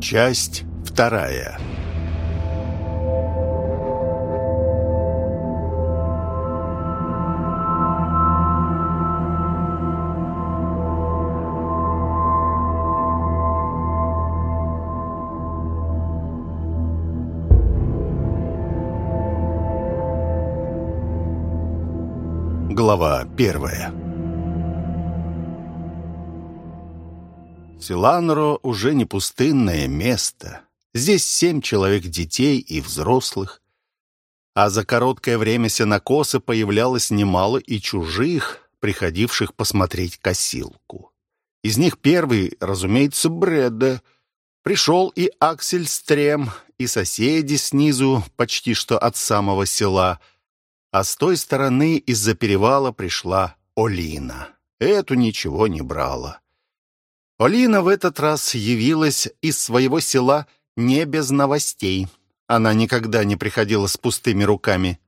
Часть вторая. Глава первая. Силанро уже не пустынное место. Здесь семь человек детей и взрослых. А за короткое время сенокоса появлялось немало и чужих, приходивших посмотреть косилку. Из них первый, разумеется, Бредда. Пришел и Аксель Стрем, и соседи снизу, почти что от самого села — а с той стороны из-за перевала пришла Олина. Эту ничего не брала. Олина в этот раз явилась из своего села не без новостей. Она никогда не приходила с пустыми руками.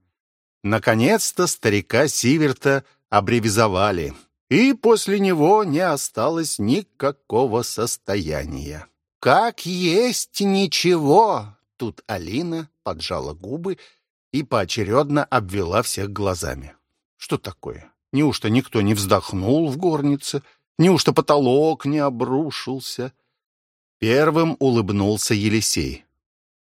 Наконец-то старика Сиверта обревизовали, и после него не осталось никакого состояния. «Как есть ничего!» Тут Алина поджала губы и поочередно обвела всех глазами. Что такое? Неужто никто не вздохнул в горнице? Неужто потолок не обрушился? Первым улыбнулся Елисей.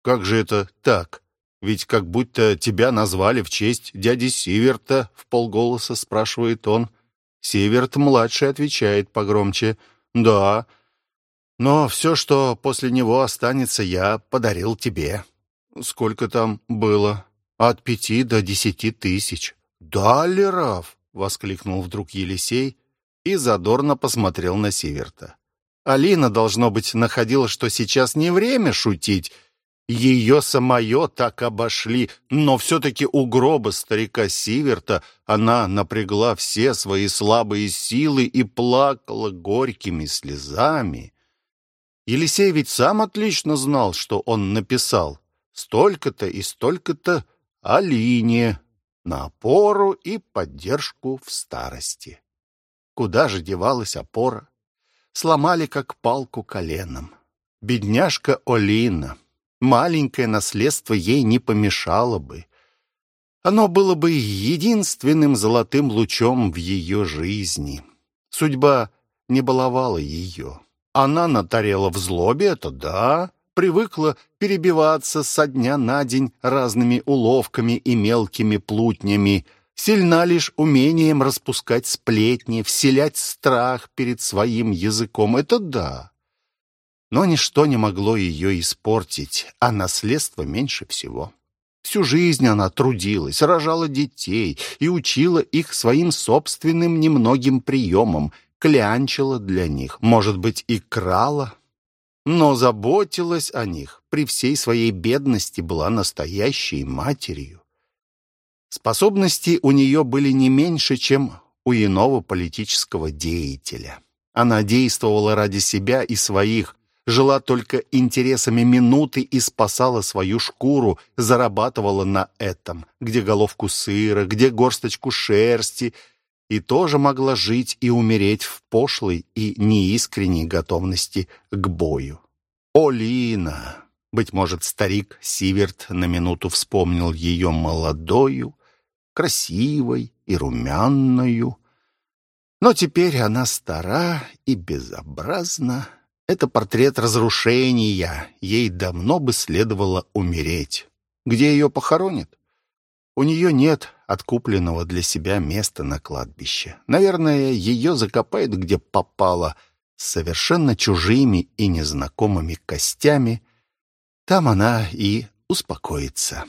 «Как же это так? Ведь как будто тебя назвали в честь дяди Сиверта», — в полголоса спрашивает он. Сиверт-младший отвечает погромче. «Да, но все, что после него останется, я подарил тебе». «Сколько там было?» От пяти до десяти тысяч. «Даллеров!» — воскликнул вдруг Елисей и задорно посмотрел на Сиверта. Алина, должно быть, находила, что сейчас не время шутить. Ее самое так обошли, но все-таки у гроба старика Сиверта она напрягла все свои слабые силы и плакала горькими слезами. Елисей ведь сам отлично знал, что он написал. Столько-то и столько-то Алине на опору и поддержку в старости. Куда же девалась опора? Сломали как палку коленом. Бедняжка Олина. Маленькое наследство ей не помешало бы. Оно было бы единственным золотым лучом в ее жизни. Судьба не баловала ее. Она натарела в злобе, это да, привыкла перебиваться со дня на день разными уловками и мелкими плутнями, сильна лишь умением распускать сплетни, вселять страх перед своим языком. Это да. Но ничто не могло ее испортить, а наследство меньше всего. Всю жизнь она трудилась, рожала детей и учила их своим собственным немногим приемам, клянчила для них, может быть, и крала, но заботилась о них, при всей своей бедности была настоящей матерью. Способности у нее были не меньше, чем у иного политического деятеля. Она действовала ради себя и своих, жила только интересами минуты и спасала свою шкуру, зарабатывала на этом, где головку сыра, где горсточку шерсти, и тоже могла жить и умереть в пошлой и неискренней готовности к бою. Олина! Быть может, старик Сиверт на минуту вспомнил ее молодою, красивой и румяную. Но теперь она стара и безобразна. Это портрет разрушения. Ей давно бы следовало умереть. Где ее похоронят? У нее нет откупленного для себя места на кладбище. Наверное, ее закопают где попало, совершенно чужими и незнакомыми костями. Там она и успокоится.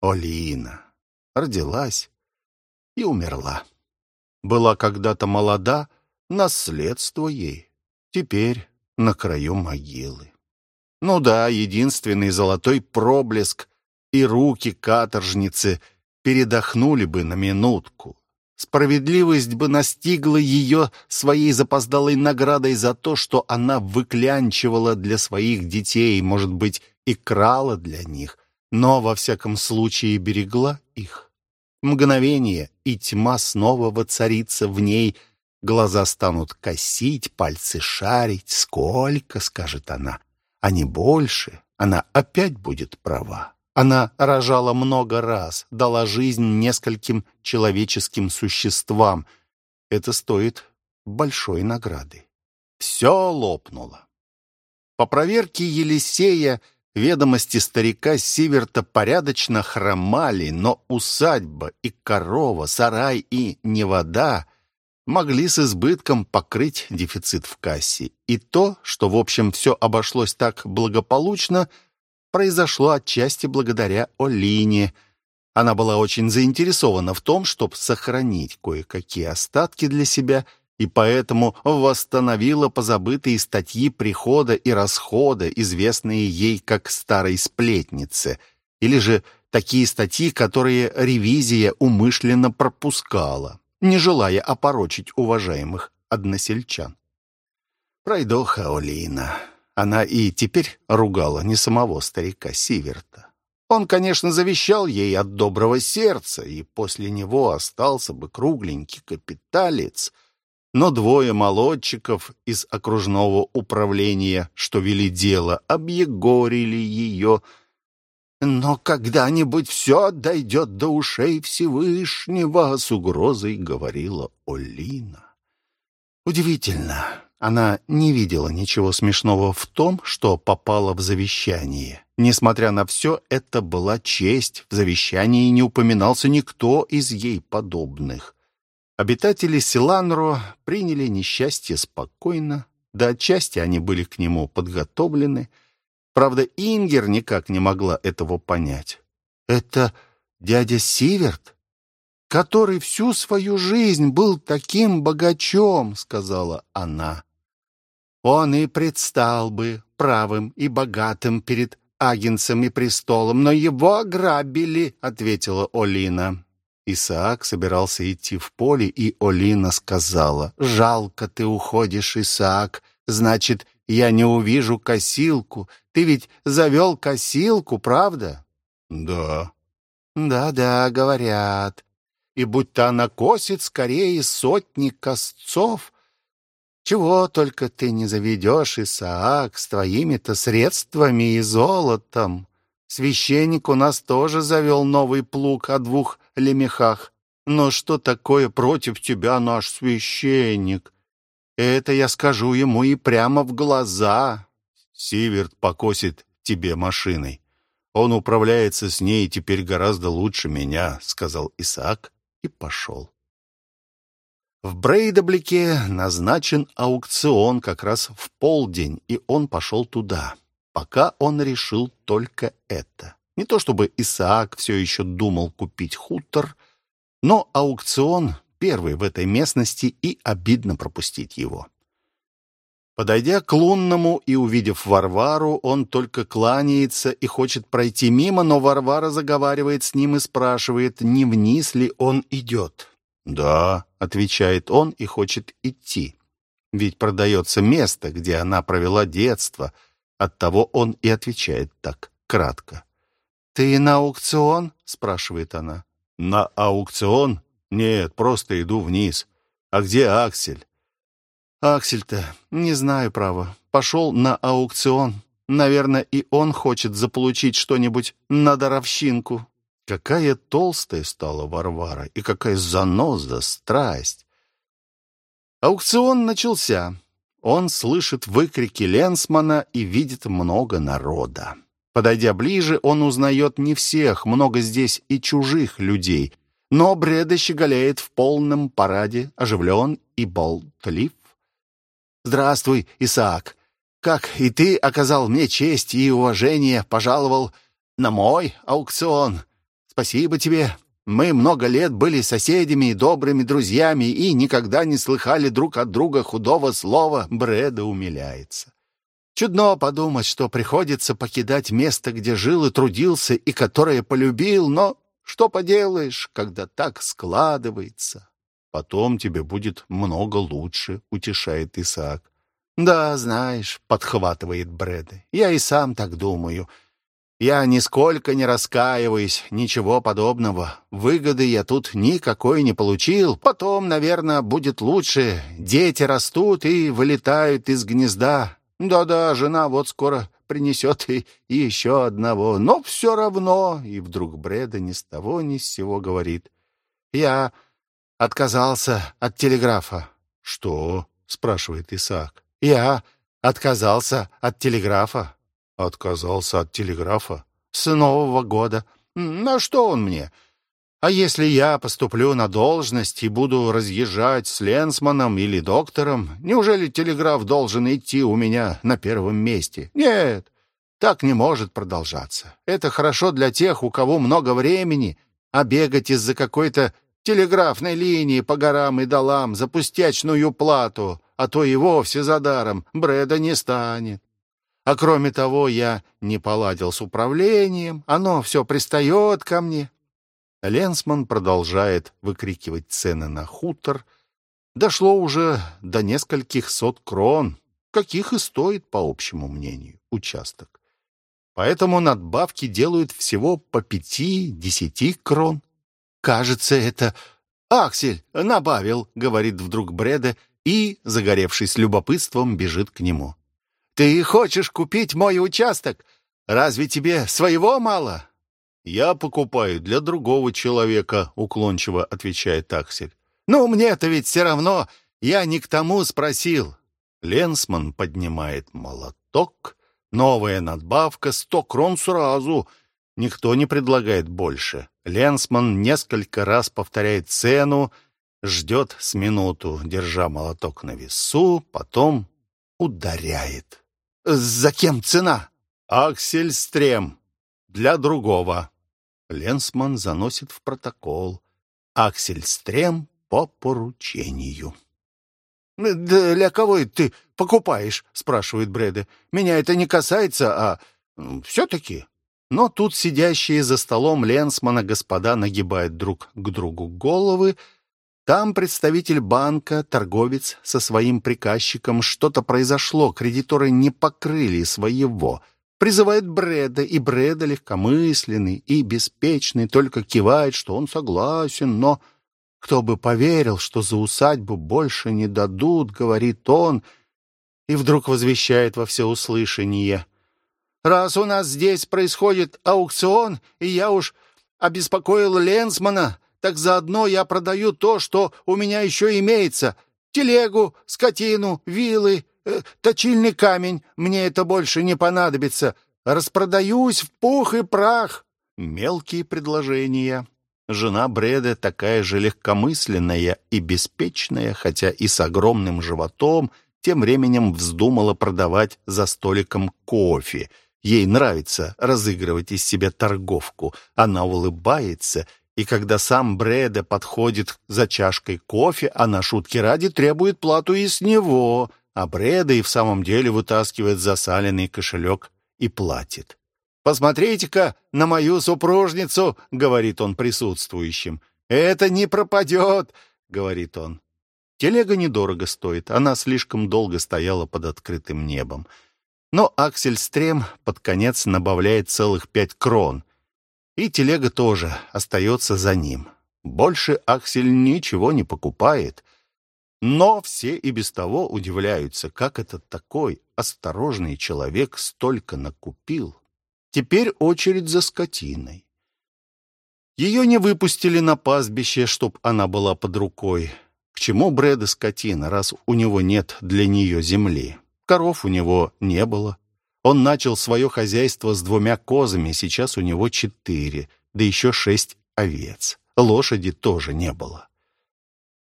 Олина родилась и умерла. Была когда-то молода, наследство ей. Теперь на краю могилы. Ну да, единственный золотой проблеск и руки каторжницы передохнули бы на минутку. Справедливость бы настигла ее своей запоздалой наградой за то, что она выклянчивала для своих детей, может быть, и крала для них, но, во всяком случае, берегла их. Мгновение, и тьма снова воцарится в ней, глаза станут косить, пальцы шарить. «Сколько?» — скажет она. а не больше, она опять будет права. Она рожала много раз, дала жизнь нескольким человеческим существам. Это стоит большой награды. Все лопнуло. По проверке Елисея ведомости старика Сиверта порядочно хромали, но усадьба и корова, сарай и невода могли с избытком покрыть дефицит в кассе. И то, что, в общем, все обошлось так благополучно, произошло отчасти благодаря Олине. Она была очень заинтересована в том, чтобы сохранить кое-какие остатки для себя и поэтому восстановила позабытые статьи прихода и расхода, известные ей как «старой сплетнице», или же такие статьи, которые ревизия умышленно пропускала не желая опорочить уважаемых односельчан. Пройдоха Олина. Она и теперь ругала не самого старика Сиверта. Он, конечно, завещал ей от доброго сердца, и после него остался бы кругленький капиталец, но двое молодчиков из окружного управления, что вели дело, объегорили ее, но когда-нибудь все дойдет до ушей Всевышнего, с угрозой говорила Олина. Удивительно, она не видела ничего смешного в том, что попала в завещание. Несмотря на все, это была честь. В завещании не упоминался никто из ей подобных. Обитатели Силанро приняли несчастье спокойно, да отчасти они были к нему подготовлены — Правда, Ингер никак не могла этого понять. «Это дядя Сиверт, который всю свою жизнь был таким богачом», — сказала она. «Он и предстал бы правым и богатым перед агенцем и престолом, но его ограбили», — ответила Олина. Исаак собирался идти в поле, и Олина сказала, «Жалко ты уходишь, Исаак, значит, я не увижу косилку. Ты ведь завел косилку, правда? Да. Да-да, говорят. И будь-то она косит скорее сотни косцов. Чего только ты не заведешь, Исаак, с твоими-то средствами и золотом. Священник у нас тоже завел новый плуг о двух лемехах. Но что такое против тебя наш священник? Это я скажу ему и прямо в глаза. Сиверт покосит тебе машиной. Он управляется с ней теперь гораздо лучше меня, сказал Исаак и пошел. В Брейдаблике назначен аукцион как раз в полдень, и он пошел туда. Пока он решил только это. Не то чтобы Исаак все еще думал купить хутор, но аукцион первый в этой местности, и обидно пропустить его. Подойдя к лунному и увидев Варвару, он только кланяется и хочет пройти мимо, но Варвара заговаривает с ним и спрашивает, не вниз ли он идет. «Да», — отвечает он и хочет идти. Ведь продается место, где она провела детство. Оттого он и отвечает так, кратко. «Ты на аукцион?» — спрашивает она. «На аукцион?» «Нет, просто иду вниз. А где Аксель?» «Аксель-то, не знаю, право. Пошел на аукцион. Наверное, и он хочет заполучить что-нибудь на даровщинку». Какая толстая стала Варвара, и какая заноза, страсть. Аукцион начался. Он слышит выкрики Ленсмана и видит много народа. Подойдя ближе, он узнает не всех, много здесь и чужих людей, но Бреда щеголяет в полном параде, оживлен и болтлив. «Здравствуй, Исаак! Как и ты оказал мне честь и уважение, пожаловал на мой аукцион. Спасибо тебе. Мы много лет были соседями и добрыми друзьями и никогда не слыхали друг от друга худого слова. Бреда умиляется. Чудно подумать, что приходится покидать место, где жил и трудился, и которое полюбил, но что поделаешь, когда так складывается? Потом тебе будет много лучше, утешает Исаак. Да, знаешь, подхватывает Брэд. Я и сам так думаю. Я нисколько не раскаиваюсь, ничего подобного. Выгоды я тут никакой не получил. Потом, наверное, будет лучше. Дети растут и вылетают из гнезда. Да-да, жена вот скоро принесет и, и еще одного. Но все равно...» И вдруг Бреда ни с того ни с сего говорит. «Я отказался от телеграфа». «Что?» — спрашивает Исаак. «Я отказался от телеграфа». «Отказался от телеграфа?» «С Нового года. На что он мне?» А если я поступлю на должность и буду разъезжать с Ленсманом или доктором, неужели телеграф должен идти у меня на первом месте? Нет, так не может продолжаться. Это хорошо для тех, у кого много времени, а бегать из-за какой-то телеграфной линии по горам и долам за пустячную плату, а то и вовсе за даром, Брэда не станет. А кроме того, я не поладил с управлением, оно все пристает ко мне, Ленсман продолжает выкрикивать цены на хутор. Дошло уже до нескольких сот крон, каких и стоит, по общему мнению, участок. Поэтому надбавки делают всего по пяти-десяти крон. Кажется, это «Аксель набавил», — говорит вдруг Бреда, и, загоревшись любопытством, бежит к нему. «Ты хочешь купить мой участок? Разве тебе своего мало?» «Я покупаю для другого человека», — уклончиво отвечает таксель. «Ну, мне-то ведь все равно. Я не к тому спросил». Ленсман поднимает молоток. Новая надбавка — сто крон сразу. Никто не предлагает больше. Ленсман несколько раз повторяет цену, ждет с минуту, держа молоток на весу, потом ударяет. «За кем цена?» «Аксель Стрем. Для другого». Ленсман заносит в протокол. Аксель Стрем по поручению. «Для кого ты покупаешь?» — спрашивает Бреде. «Меня это не касается, а все-таки...» Но тут сидящие за столом Ленсмана господа нагибают друг к другу головы. Там представитель банка, торговец со своим приказчиком. Что-то произошло, кредиторы не покрыли своего — призывает Брэда, и Брэда легкомысленный и беспечный только кивает, что он согласен, но кто бы поверил, что за усадьбу больше не дадут, говорит он, и вдруг возвещает во всеуслышание. «Раз у нас здесь происходит аукцион, и я уж обеспокоил Ленсмана, так заодно я продаю то, что у меня еще имеется — телегу, скотину, вилы, точильный камень, мне это больше не понадобится. Распродаюсь в пух и прах. Мелкие предложения. Жена Бреда такая же легкомысленная и беспечная, хотя и с огромным животом, тем временем вздумала продавать за столиком кофе. Ей нравится разыгрывать из себя торговку. Она улыбается, и когда сам Бреда подходит за чашкой кофе, она шутки ради требует плату и с него а Бреда и в самом деле вытаскивает засаленный кошелек и платит. «Посмотрите-ка на мою супружницу!» — говорит он присутствующим. «Это не пропадет!» — говорит он. Телега недорого стоит, она слишком долго стояла под открытым небом. Но Аксель Стрем под конец набавляет целых пять крон. И телега тоже остается за ним. Больше Аксель ничего не покупает — но все и без того удивляются, как этот такой осторожный человек столько накупил. Теперь очередь за скотиной. Ее не выпустили на пастбище, чтоб она была под рукой. К чему Брэда скотина, раз у него нет для нее земли? Коров у него не было. Он начал свое хозяйство с двумя козами, сейчас у него четыре, да еще шесть овец. Лошади тоже не было.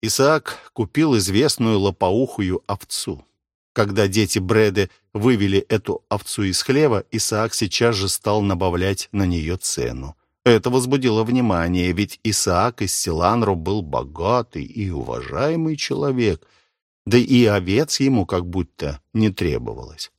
Исаак купил известную лопоухую овцу. Когда дети Бреды вывели эту овцу из хлева, Исаак сейчас же стал набавлять на нее цену. Это возбудило внимание, ведь Исаак из Силанру был богатый и уважаемый человек, да и овец ему как будто не требовалось.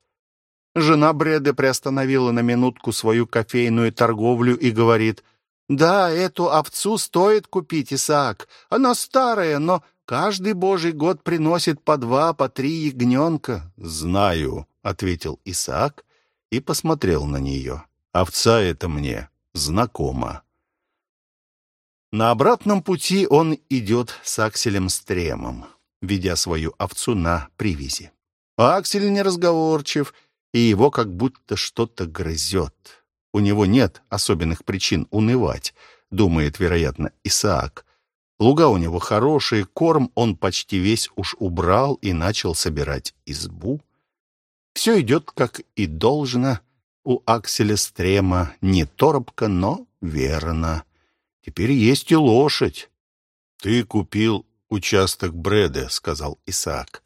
Жена Бреды приостановила на минутку свою кофейную торговлю и говорит, да, эту овцу стоит купить, Исаак. Она старая, но каждый божий год приносит по два, по три ягненка. Знаю, ответил Исаак и посмотрел на нее. Овца это мне знакома. На обратном пути он идет с Акселем Стремом, ведя свою овцу на привязи. Аксель неразговорчив и его как будто что-то грызет. У него нет особенных причин унывать, думает, вероятно, Исаак. Луга у него хорошие, корм он почти весь уж убрал и начал собирать избу. Все идет, как и должно. У Акселя Стрема не торопко, но верно. Теперь есть и лошадь. «Ты купил участок Брэда», — сказал Исаак.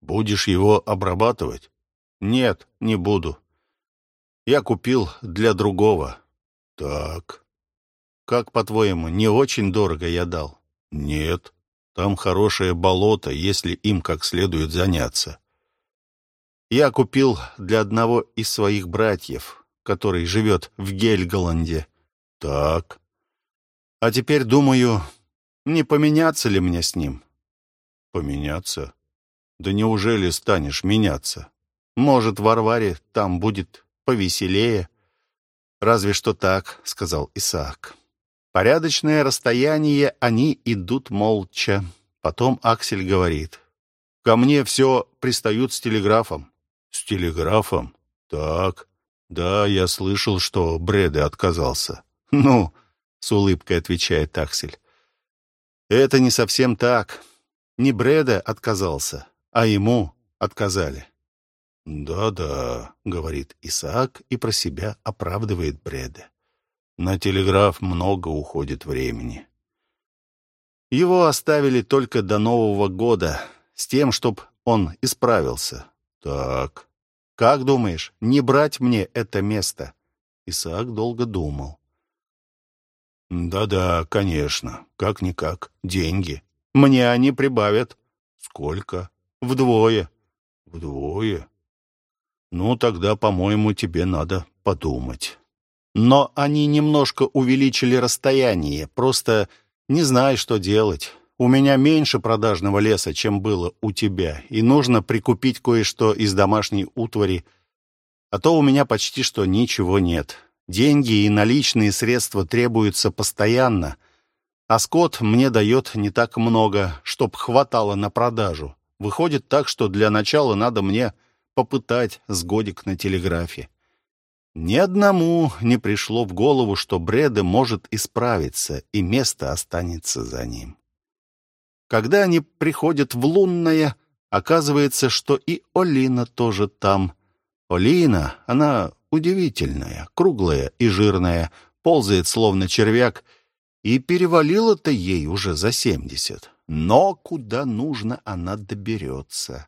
«Будешь его обрабатывать?» «Нет, не буду. Я купил для другого». «Так». «Как, по-твоему, не очень дорого я дал?» «Нет. Там хорошее болото, если им как следует заняться. Я купил для одного из своих братьев, который живет в Гельголанде. Так. А теперь думаю, не поменяться ли мне с ним? Поменяться? Да неужели станешь меняться? Может, Варваре там будет повеселее? Разве что так, сказал Исаак. Порядочное расстояние они идут молча. Потом Аксель говорит. Ко мне все пристают с телеграфом. «С телеграфом? Так. Да, я слышал, что Брэде отказался». «Ну», — с улыбкой отвечает Аксель. «Это не совсем так. Не Брэде отказался, а ему отказали». «Да-да», — говорит Исаак и про себя оправдывает Брэде. «На телеграф много уходит времени». Его оставили только до Нового года, с тем, чтоб он исправился. «Так, как думаешь, не брать мне это место?» Исаак долго думал. «Да-да, конечно. Как-никак. Деньги. Мне они прибавят». «Сколько?» «Вдвое». «Вдвое?» «Ну, тогда, по-моему, тебе надо подумать». Но они немножко увеличили расстояние, просто не знаю, что делать. У меня меньше продажного леса, чем было у тебя, и нужно прикупить кое-что из домашней утвари, а то у меня почти что ничего нет. Деньги и наличные средства требуются постоянно, а скот мне дает не так много, чтоб хватало на продажу. Выходит так, что для начала надо мне попытать с годик на телеграфе. Ни одному не пришло в голову, что Бреда может исправиться, и место останется за ним. Когда они приходят в лунное, оказывается, что и Олина тоже там. Олина, она удивительная, круглая и жирная, ползает словно червяк, и перевалило-то ей уже за семьдесят. Но куда нужно, она доберется.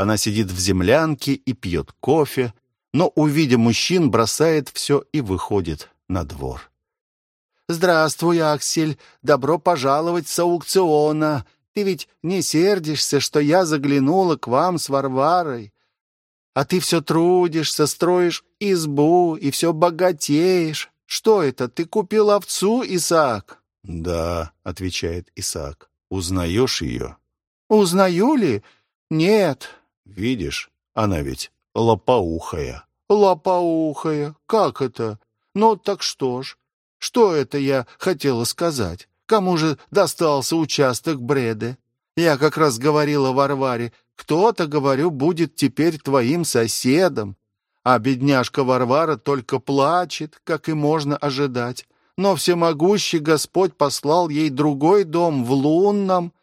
Она сидит в землянке и пьет кофе, но, увидя мужчин, бросает все и выходит на двор. «Здравствуй, Аксель! Добро пожаловать с аукциона! Ты ведь не сердишься, что я заглянула к вам с Варварой? А ты все трудишься, строишь избу и все богатеешь. Что это, ты купил овцу, Исаак?» «Да», — отвечает Исаак. «Узнаешь ее?» «Узнаю ли? Нет». «Видишь, она ведь лопоухая». «Лопоухая? Как это? Ну, так что ж, что это я хотела сказать? Кому же достался участок Бреды? Я как раз говорила Варваре, кто-то, говорю, будет теперь твоим соседом. А бедняжка Варвара только плачет, как и можно ожидать. Но всемогущий Господь послал ей другой дом в лунном,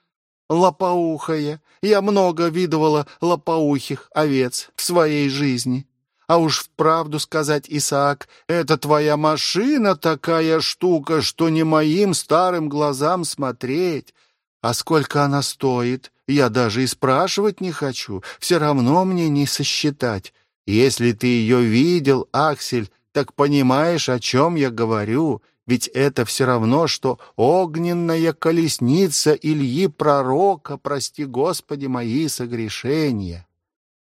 лопоухая. Я много видывала лопоухих овец в своей жизни. А уж вправду сказать, Исаак, это твоя машина такая штука, что не моим старым глазам смотреть. А сколько она стоит, я даже и спрашивать не хочу, все равно мне не сосчитать. Если ты ее видел, Аксель, так понимаешь, о чем я говорю, ведь это все равно, что огненная колесница Ильи Пророка, прости Господи мои согрешения.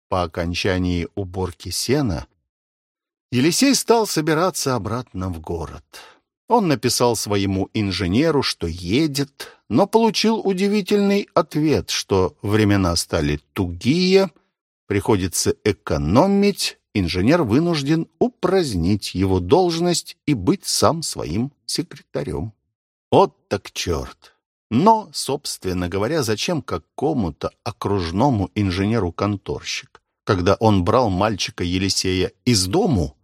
По окончании уборки сена Елисей стал собираться обратно в город. Он написал своему инженеру, что едет, но получил удивительный ответ, что времена стали тугие, приходится экономить, инженер вынужден упразднить его должность и быть сам своим секретарем. Вот так черт! Но, собственно говоря, зачем какому-то окружному инженеру конторщик? когда он брал мальчика Елисея из дому,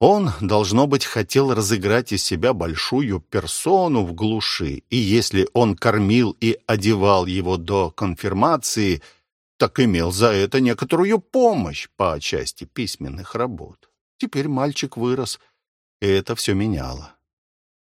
он, должно быть, хотел разыграть из себя большую персону в глуши, и если он кормил и одевал его до конфирмации, так имел за это некоторую помощь по части письменных работ. Теперь мальчик вырос, и это все меняло.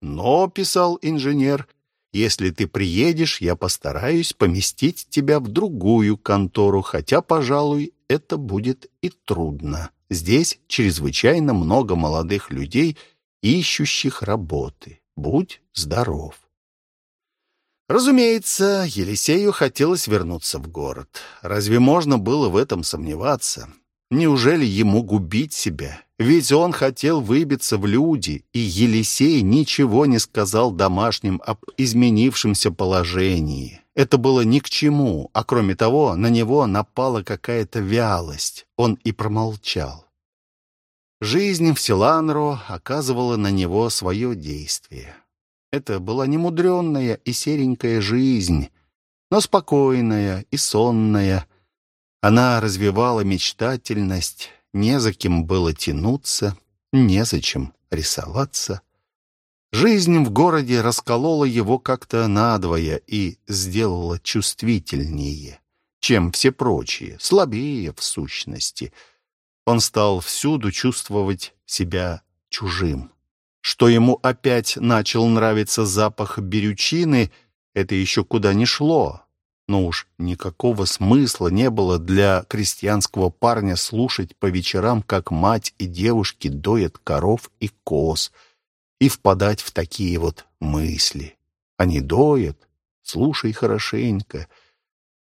Но, писал инженер, если ты приедешь, я постараюсь поместить тебя в другую контору, хотя, пожалуй, это будет и трудно. Здесь чрезвычайно много молодых людей, ищущих работы. Будь здоров. Разумеется, Елисею хотелось вернуться в город. Разве можно было в этом сомневаться? Неужели ему губить себя? Ведь он хотел выбиться в люди, и Елисей ничего не сказал домашним об изменившемся положении. Это было ни к чему, а кроме того, на него напала какая-то вялость. Он и промолчал. Жизнь в Силанро оказывала на него свое действие. Это была немудренная и серенькая жизнь, но спокойная и сонная, она развивала мечтательность, не за кем было тянуться, незачем рисоваться. Жизнь в городе расколола его как-то надвое и сделала чувствительнее, чем все прочие, слабее в сущности. Он стал всюду чувствовать себя чужим. Что ему опять начал нравиться запах берючины, это еще куда ни шло. Но уж никакого смысла не было для крестьянского парня слушать по вечерам, как мать и девушки доят коров и коз, и впадать в такие вот мысли. Они доят, слушай хорошенько,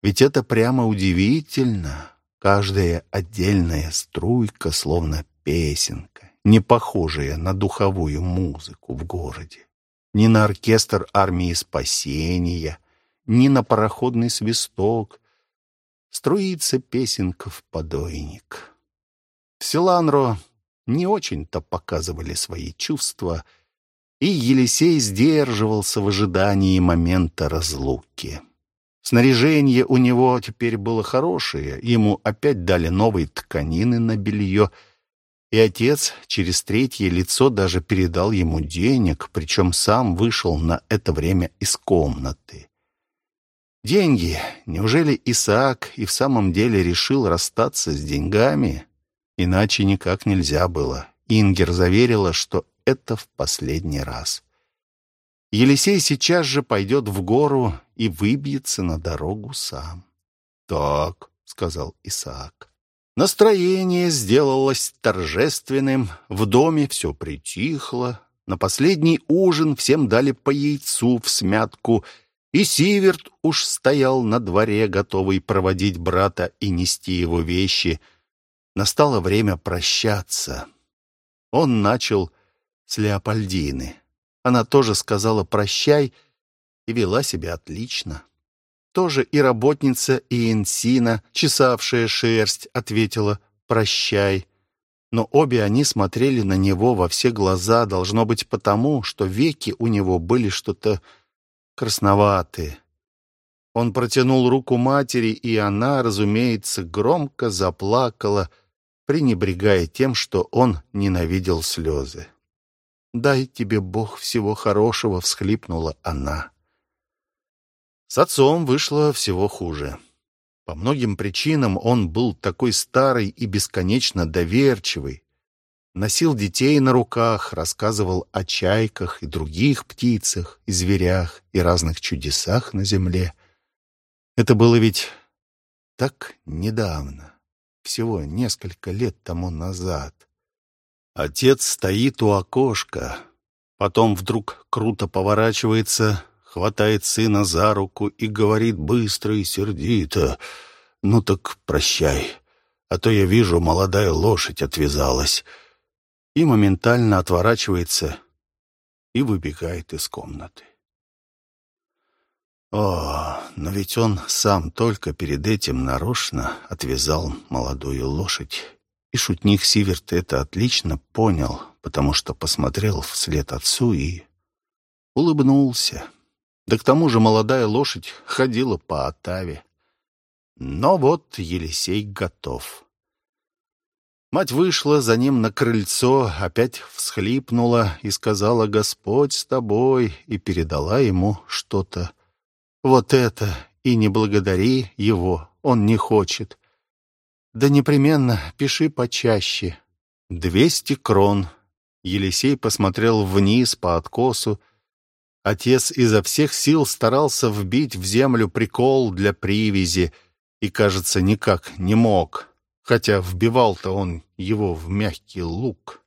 ведь это прямо удивительно. Каждая отдельная струйка, словно песенка, не похожая на духовую музыку в городе, не на оркестр армии спасения, ни на пароходный свисток. Струится песенка в подойник. В Силанро не очень-то показывали свои чувства, и Елисей сдерживался в ожидании момента разлуки. Снаряжение у него теперь было хорошее, ему опять дали новые тканины на белье, и отец через третье лицо даже передал ему денег, причем сам вышел на это время из комнаты. Деньги. Неужели Исаак и в самом деле решил расстаться с деньгами? Иначе никак нельзя было. Ингер заверила, что это в последний раз. Елисей сейчас же пойдет в гору и выбьется на дорогу сам. «Так», — сказал Исаак. Настроение сделалось торжественным, в доме все притихло. На последний ужин всем дали по яйцу в смятку — и Сиверт уж стоял на дворе, готовый проводить брата и нести его вещи. Настало время прощаться. Он начал с Леопольдины. Она тоже сказала «прощай» и вела себя отлично. Тоже и работница и Инсина, чесавшая шерсть, ответила «прощай». Но обе они смотрели на него во все глаза, должно быть потому, что веки у него были что-то красноватые. Он протянул руку матери, и она, разумеется, громко заплакала, пренебрегая тем, что он ненавидел слезы. «Дай тебе Бог всего хорошего», — всхлипнула она. С отцом вышло всего хуже. По многим причинам он был такой старый и бесконечно доверчивый, носил детей на руках, рассказывал о чайках и других птицах, и зверях, и разных чудесах на земле. Это было ведь так недавно, всего несколько лет тому назад. Отец стоит у окошка, потом вдруг круто поворачивается, хватает сына за руку и говорит быстро и сердито, «Ну так прощай, а то я вижу, молодая лошадь отвязалась» и моментально отворачивается и выбегает из комнаты. О, но ведь он сам только перед этим нарочно отвязал молодую лошадь. И шутник Сиверт это отлично понял, потому что посмотрел вслед отцу и улыбнулся. Да к тому же молодая лошадь ходила по Отаве. Но вот Елисей готов. Мать вышла за ним на крыльцо, опять всхлипнула и сказала «Господь с тобой» и передала ему что-то. «Вот это, и не благодари его, он не хочет». «Да непременно пиши почаще». «Двести крон». Елисей посмотрел вниз по откосу. Отец изо всех сил старался вбить в землю прикол для привязи и, кажется, никак не мог хотя вбивал-то он его в мягкий лук.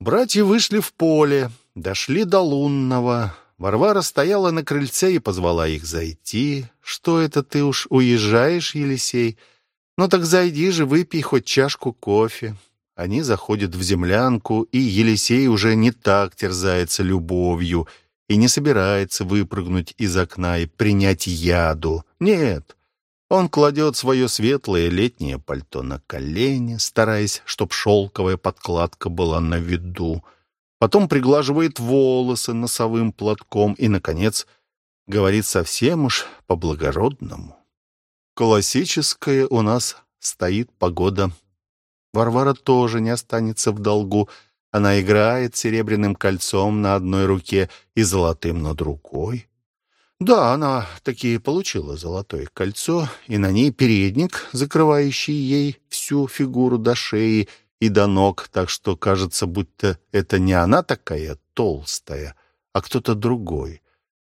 Братья вышли в поле, дошли до лунного. Варвара стояла на крыльце и позвала их зайти. «Что это ты уж уезжаешь, Елисей? Ну так зайди же, выпей хоть чашку кофе». Они заходят в землянку, и Елисей уже не так терзается любовью и не собирается выпрыгнуть из окна и принять яду. Нет, он кладет свое светлое летнее пальто на колени, стараясь, чтоб шелковая подкладка была на виду. Потом приглаживает волосы носовым платком и, наконец, говорит совсем уж по-благородному. Классическая у нас стоит погода. Варвара тоже не останется в долгу. Она играет серебряным кольцом на одной руке и золотым на другой. Да, она таки получила золотое кольцо, и на ней передник, закрывающий ей всю фигуру до шеи и до ног, так что кажется, будто это не она такая толстая, а кто-то другой.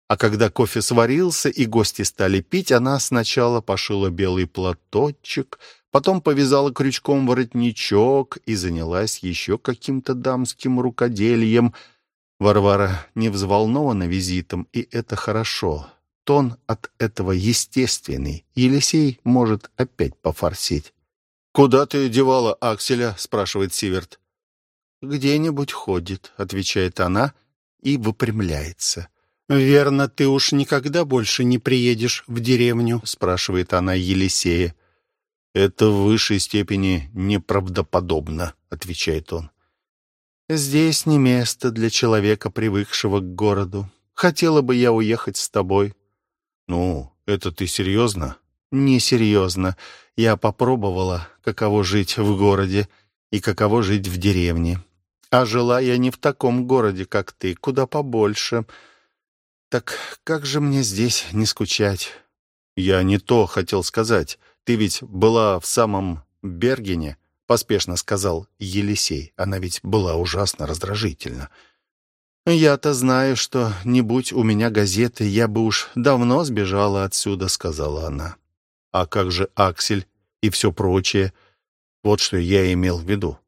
А когда кофе сварился и гости стали пить, она сначала пошила белый платочек, потом повязала крючком воротничок и занялась еще каким-то дамским рукоделием — Варвара не взволнована визитом, и это хорошо. Тон от этого естественный. Елисей может опять пофорсить. «Куда ты девала Акселя?» — спрашивает Сиверт. «Где-нибудь ходит», — отвечает она и выпрямляется. «Верно, ты уж никогда больше не приедешь в деревню?» — спрашивает она Елисея. «Это в высшей степени неправдоподобно», — отвечает он. Здесь не место для человека, привыкшего к городу. Хотела бы я уехать с тобой. Ну, это ты серьезно? Несерьезно. Я попробовала, каково жить в городе и каково жить в деревне. А жила я не в таком городе, как ты, куда побольше. Так как же мне здесь не скучать? Я не то хотел сказать. Ты ведь была в самом Бергене поспешно сказал Елисей. Она ведь была ужасно раздражительна. «Я-то знаю, что, не будь у меня газеты, я бы уж давно сбежала отсюда», — сказала она. «А как же Аксель и все прочее? Вот что я имел в виду».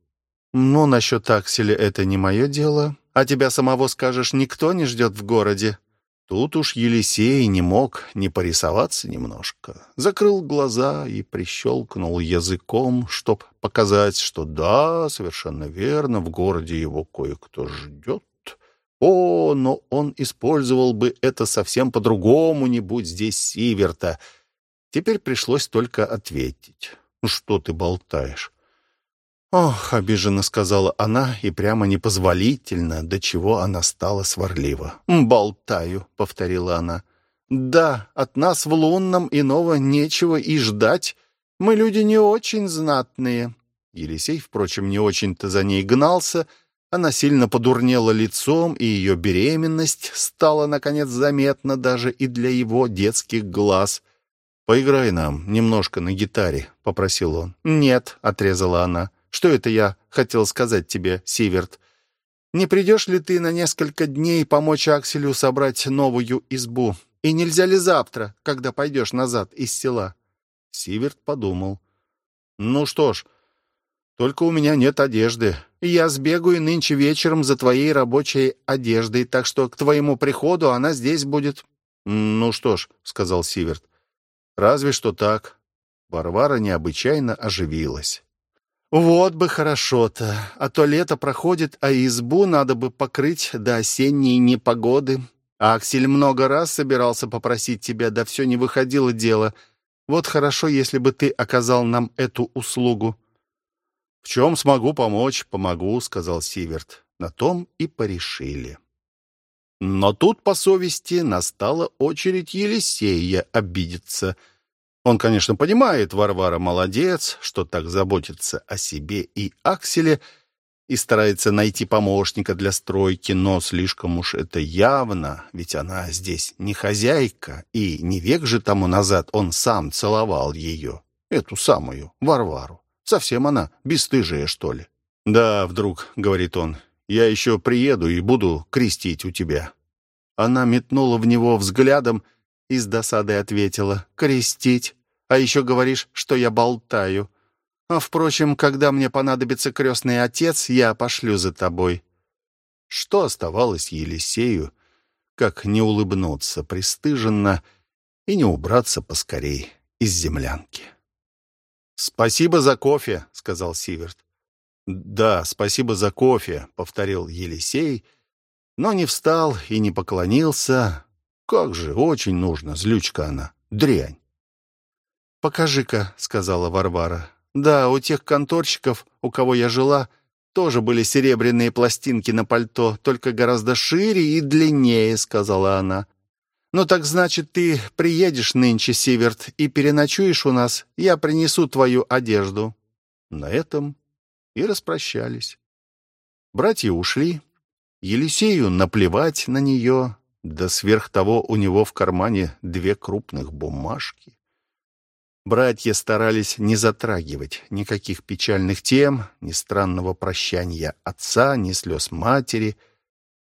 «Ну, насчет Акселя это не мое дело. А тебя самого, скажешь, никто не ждет в городе?» Тут уж Елисей не мог не порисоваться немножко. Закрыл глаза и прищелкнул языком, чтоб показать, что да, совершенно верно, в городе его кое-кто ждет. О, но он использовал бы это совсем по-другому, не будь здесь Сиверта. Теперь пришлось только ответить. «Ну что ты болтаешь? «Ох», — обиженно сказала она, и прямо непозволительно, до чего она стала сварлива. «Болтаю», — повторила она. «Да, от нас в лунном иного нечего и ждать. Мы люди не очень знатные». Елисей, впрочем, не очень-то за ней гнался. Она сильно подурнела лицом, и ее беременность стала, наконец, заметна даже и для его детских глаз. «Поиграй нам немножко на гитаре», — попросил он. «Нет», — отрезала она. Что это я хотел сказать тебе, Сиверт? Не придешь ли ты на несколько дней помочь Акселю собрать новую избу? И нельзя ли завтра, когда пойдешь назад из села?» Сиверт подумал. «Ну что ж, только у меня нет одежды. Я сбегаю нынче вечером за твоей рабочей одеждой, так что к твоему приходу она здесь будет». «Ну что ж», — сказал Сиверт, — «разве что так». Варвара необычайно оживилась. «Вот бы хорошо-то, а то лето проходит, а избу надо бы покрыть до осенней непогоды. Аксель много раз собирался попросить тебя, да все не выходило дело. Вот хорошо, если бы ты оказал нам эту услугу». «В чем смогу помочь, помогу», — сказал Сиверт. На том и порешили. Но тут, по совести, настала очередь Елисея обидеться — Он, конечно, понимает, Варвара молодец, что так заботится о себе и Акселе, и старается найти помощника для стройки, но слишком уж это явно, ведь она здесь не хозяйка, и не век же тому назад он сам целовал ее, эту самую, Варвару. Совсем она бесстыжая, что ли? «Да, вдруг», — говорит он, — «я еще приеду и буду крестить у тебя». Она метнула в него взглядом и с досадой ответила «Крестить? А еще говоришь, что я болтаю. А, впрочем, когда мне понадобится крестный отец, я пошлю за тобой». Что оставалось Елисею, как не улыбнуться пристыженно и не убраться поскорей из землянки? «Спасибо за кофе», — сказал Сиверт. «Да, спасибо за кофе», — повторил Елисей, но не встал и не поклонился. «Как же, очень нужно, злючка она, дрянь». «Покажи-ка», — сказала Варвара. «Да, у тех конторщиков, у кого я жила, тоже были серебряные пластинки на пальто, только гораздо шире и длиннее», — сказала она. «Ну так значит, ты приедешь нынче, Сиверт, и переночуешь у нас. Я принесу твою одежду». На этом и распрощались. Братья ушли. Елисею наплевать на нее, да сверх того у него в кармане две крупных бумажки. Братья старались не затрагивать никаких печальных тем, ни странного прощания отца, ни слез матери.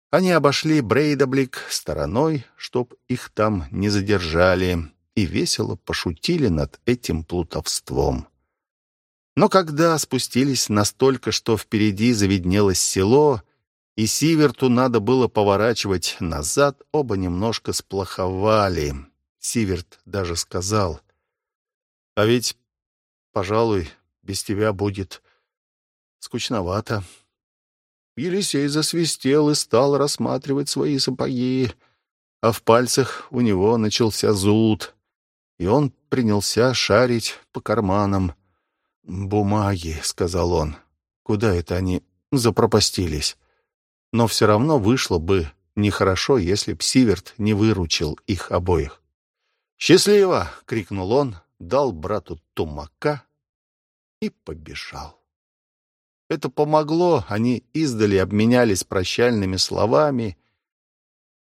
Они обошли Брейдаблик стороной, чтоб их там не задержали, и весело пошутили над этим плутовством. Но когда спустились настолько, что впереди завиднелось село, и Сиверту надо было поворачивать назад, оба немножко сплоховали. Сиверт даже сказал, «А ведь, пожалуй, без тебя будет скучновато». Елисей засвистел и стал рассматривать свои сапоги, а в пальцах у него начался зуд, и он принялся шарить по карманам. «Бумаги», — сказал он. «Куда это они запропастились?» Но все равно вышло бы нехорошо, если б Сиверт не выручил их обоих. «Счастливо!» — крикнул он, дал брату тумака и побежал. Это помогло, они издали обменялись прощальными словами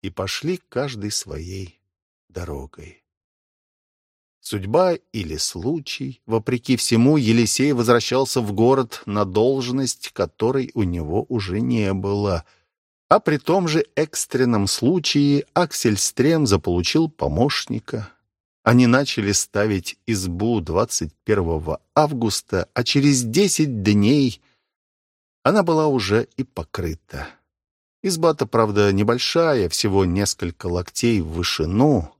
и пошли каждый своей дорогой. Судьба или случай, вопреки всему, Елисей возвращался в город на должность, которой у него уже не было. А при том же экстренном случае Аксель Стрем заполучил помощника. Они начали ставить избу 21 августа, а через 10 дней она была уже и покрыта. Изба-то, правда, небольшая, всего несколько локтей в вышину,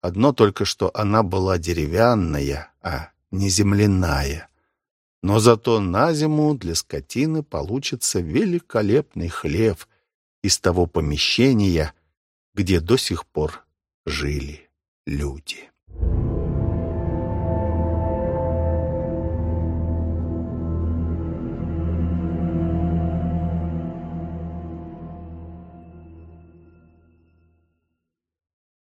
Одно только, что она была деревянная, а не земляная. Но зато на зиму для скотины получится великолепный хлев из того помещения, где до сих пор жили люди.